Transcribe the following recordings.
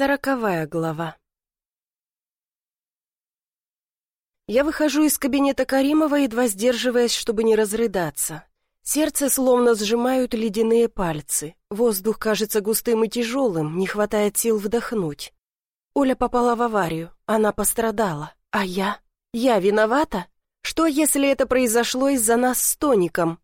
Сороковая глава. Я выхожу из кабинета Каримова, едва сдерживаясь, чтобы не разрыдаться. Сердце словно сжимают ледяные пальцы. Воздух кажется густым и тяжелым, не хватает сил вдохнуть. Оля попала в аварию, она пострадала. А я? Я виновата? Что, если это произошло из-за нас с Тоником?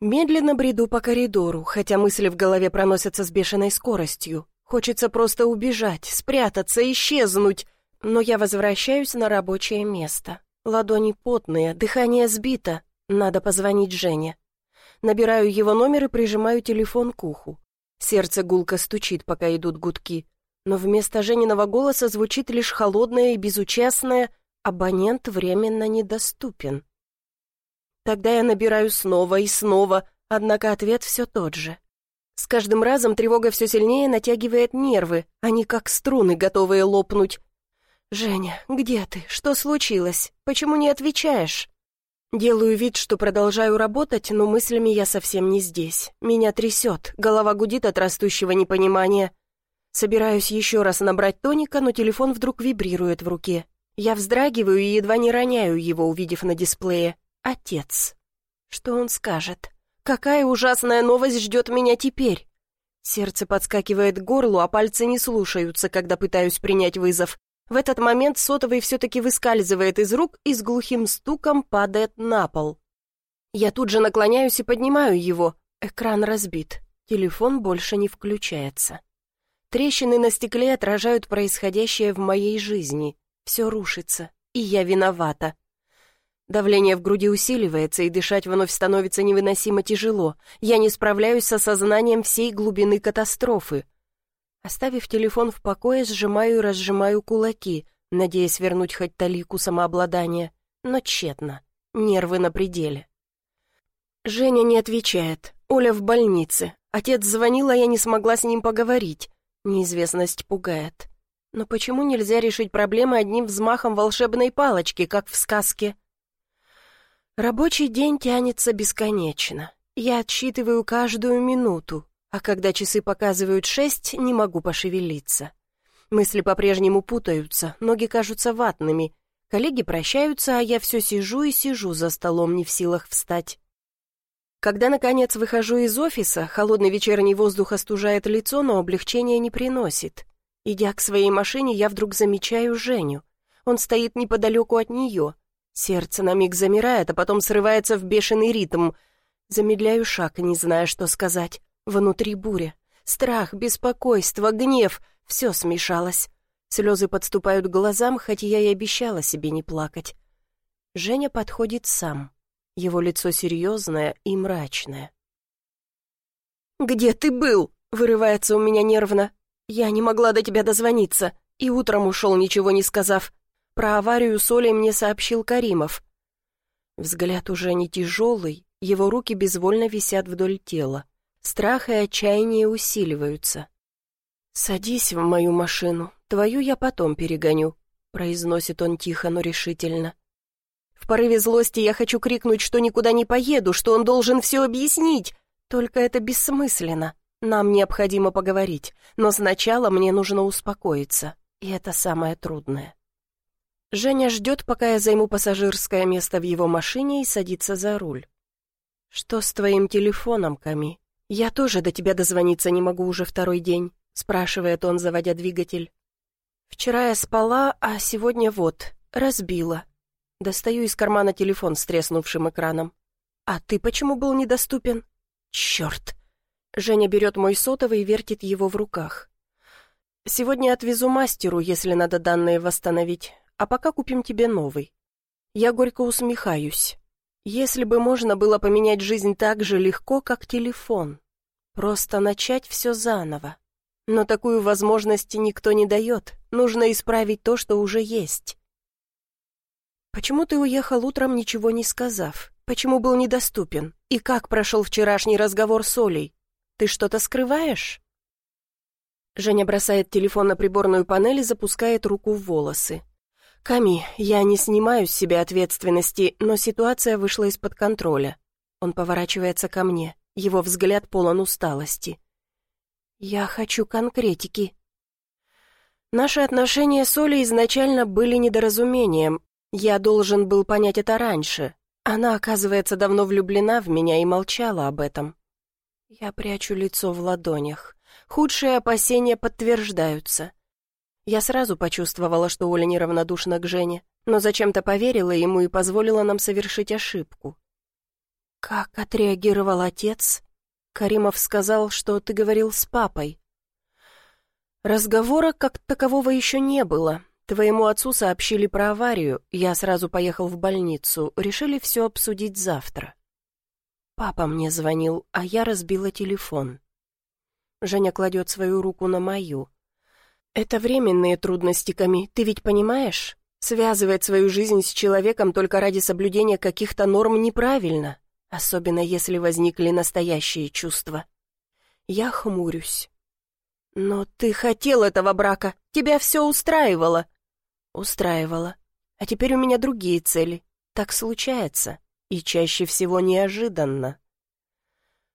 Медленно бреду по коридору, хотя мысли в голове проносятся с бешеной скоростью. Хочется просто убежать, спрятаться, исчезнуть. Но я возвращаюсь на рабочее место. Ладони потные, дыхание сбито. Надо позвонить Жене. Набираю его номер и прижимаю телефон к уху. Сердце гулко стучит, пока идут гудки. Но вместо Жениного голоса звучит лишь холодное и безучастное «абонент временно недоступен». Тогда я набираю снова и снова, однако ответ все тот же. С каждым разом тревога все сильнее натягивает нервы, они как струны, готовые лопнуть. «Женя, где ты? Что случилось? Почему не отвечаешь?» Делаю вид, что продолжаю работать, но мыслями я совсем не здесь. Меня трясет, голова гудит от растущего непонимания. Собираюсь еще раз набрать тоника, но телефон вдруг вибрирует в руке. Я вздрагиваю и едва не роняю его, увидев на дисплее. Отец. Что он скажет? Какая ужасная новость ждет меня теперь? Сердце подскакивает к горлу, а пальцы не слушаются, когда пытаюсь принять вызов. В этот момент сотовый все-таки выскальзывает из рук и с глухим стуком падает на пол. Я тут же наклоняюсь и поднимаю его. Экран разбит. Телефон больше не включается. Трещины на стекле отражают происходящее в моей жизни. Все рушится, и я виновата. Давление в груди усиливается, и дышать вновь становится невыносимо тяжело. Я не справляюсь с осознанием всей глубины катастрофы. Оставив телефон в покое, сжимаю и разжимаю кулаки, надеясь вернуть хоть талику самообладания. Но тщетно. Нервы на пределе. Женя не отвечает. Оля в больнице. Отец звонил, а я не смогла с ним поговорить. Неизвестность пугает. Но почему нельзя решить проблемы одним взмахом волшебной палочки, как в сказке? Рабочий день тянется бесконечно. Я отсчитываю каждую минуту, а когда часы показывают шесть, не могу пошевелиться. Мысли по-прежнему путаются, ноги кажутся ватными. Коллеги прощаются, а я все сижу и сижу за столом, не в силах встать. Когда, наконец, выхожу из офиса, холодный вечерний воздух остужает лицо, но облегчения не приносит. Идя к своей машине, я вдруг замечаю Женю. Он стоит неподалеку от нее — Сердце на миг замирает, а потом срывается в бешеный ритм. Замедляю шаг, не зная, что сказать. Внутри буря. Страх, беспокойство, гнев — все смешалось. Слезы подступают к глазам, хотя я и обещала себе не плакать. Женя подходит сам. Его лицо серьезное и мрачное. «Где ты был?» — вырывается у меня нервно. «Я не могла до тебя дозвониться, и утром ушел, ничего не сказав. Про аварию с Олей мне сообщил Каримов. Взгляд уже не тяжелый, его руки безвольно висят вдоль тела. Страх и отчаяние усиливаются. «Садись в мою машину, твою я потом перегоню», — произносит он тихо, но решительно. В порыве злости я хочу крикнуть, что никуда не поеду, что он должен все объяснить. Только это бессмысленно. Нам необходимо поговорить, но сначала мне нужно успокоиться, и это самое трудное. Женя ждет, пока я займу пассажирское место в его машине и садится за руль. «Что с твоим телефоном, Ками? Я тоже до тебя дозвониться не могу уже второй день», спрашивает он, заводя двигатель. «Вчера я спала, а сегодня вот, разбила». Достаю из кармана телефон с треснувшим экраном. «А ты почему был недоступен?» «Черт!» Женя берет мой сотовый и вертит его в руках. «Сегодня отвезу мастеру, если надо данные восстановить а пока купим тебе новый». Я горько усмехаюсь. Если бы можно было поменять жизнь так же легко, как телефон. Просто начать все заново. Но такую возможность никто не дает. Нужно исправить то, что уже есть. Почему ты уехал утром, ничего не сказав? Почему был недоступен? И как прошел вчерашний разговор с Олей? Ты что-то скрываешь? Женя бросает телефон на приборную панель и запускает руку в волосы. «Ками, я не снимаю с себя ответственности, но ситуация вышла из-под контроля». Он поворачивается ко мне, его взгляд полон усталости. «Я хочу конкретики». Наши отношения с Олей изначально были недоразумением. Я должен был понять это раньше. Она, оказывается, давно влюблена в меня и молчала об этом. Я прячу лицо в ладонях. Худшие опасения подтверждаются. Я сразу почувствовала, что Оля неравнодушна к Жене, но зачем-то поверила ему и позволила нам совершить ошибку. «Как отреагировал отец?» Каримов сказал, что ты говорил с папой. Разговора как такового еще не было. Твоему отцу сообщили про аварию, я сразу поехал в больницу, решили все обсудить завтра. Папа мне звонил, а я разбила телефон. Женя кладет свою руку на мою. Это временные трудности, Ками, ты ведь понимаешь? Связывать свою жизнь с человеком только ради соблюдения каких-то норм неправильно, особенно если возникли настоящие чувства. Я хмурюсь. «Но ты хотел этого брака, тебя все устраивало». «Устраивало. А теперь у меня другие цели. Так случается. И чаще всего неожиданно».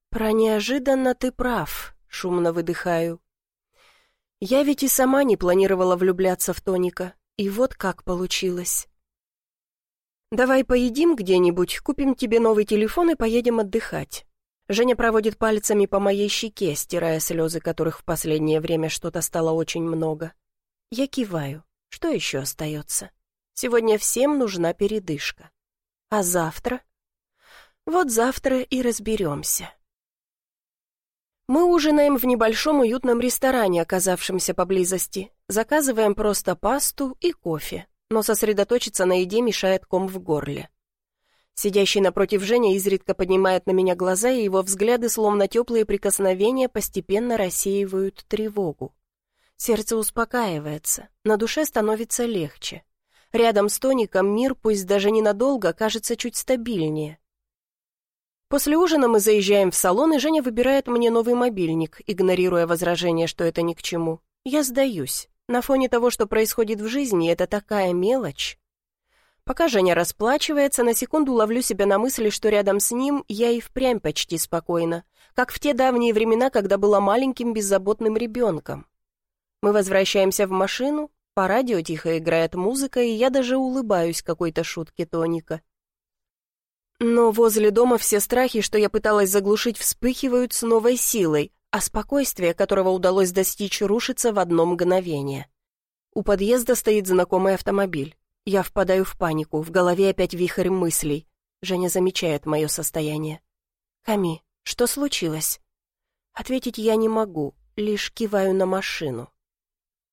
«Про неожиданно ты прав», — шумно выдыхаю. «Я ведь и сама не планировала влюбляться в Тоника, и вот как получилось». «Давай поедим где-нибудь, купим тебе новый телефон и поедем отдыхать». Женя проводит пальцами по моей щеке, стирая слезы, которых в последнее время что-то стало очень много. Я киваю. Что еще остается? Сегодня всем нужна передышка. А завтра? Вот завтра и разберемся. Мы ужинаем в небольшом уютном ресторане, оказавшемся поблизости. Заказываем просто пасту и кофе, но сосредоточиться на еде мешает ком в горле. Сидящий напротив Женя изредка поднимает на меня глаза, и его взгляды, словно теплые прикосновения, постепенно рассеивают тревогу. Сердце успокаивается, на душе становится легче. Рядом с тоником мир, пусть даже ненадолго, кажется чуть стабильнее. После ужина мы заезжаем в салон, и Женя выбирает мне новый мобильник, игнорируя возражение, что это ни к чему. Я сдаюсь. На фоне того, что происходит в жизни, это такая мелочь. Пока Женя расплачивается, на секунду ловлю себя на мысли, что рядом с ним я и впрямь почти спокойна, как в те давние времена, когда была маленьким беззаботным ребенком. Мы возвращаемся в машину, по радио тихо играет музыка, и я даже улыбаюсь какой-то шутке Тоника. Но возле дома все страхи, что я пыталась заглушить, вспыхивают с новой силой, а спокойствие, которого удалось достичь, рушится в одно мгновение. У подъезда стоит знакомый автомобиль. Я впадаю в панику, в голове опять вихрь мыслей. Женя замечает мое состояние. «Ками, что случилось?» Ответить я не могу, лишь киваю на машину.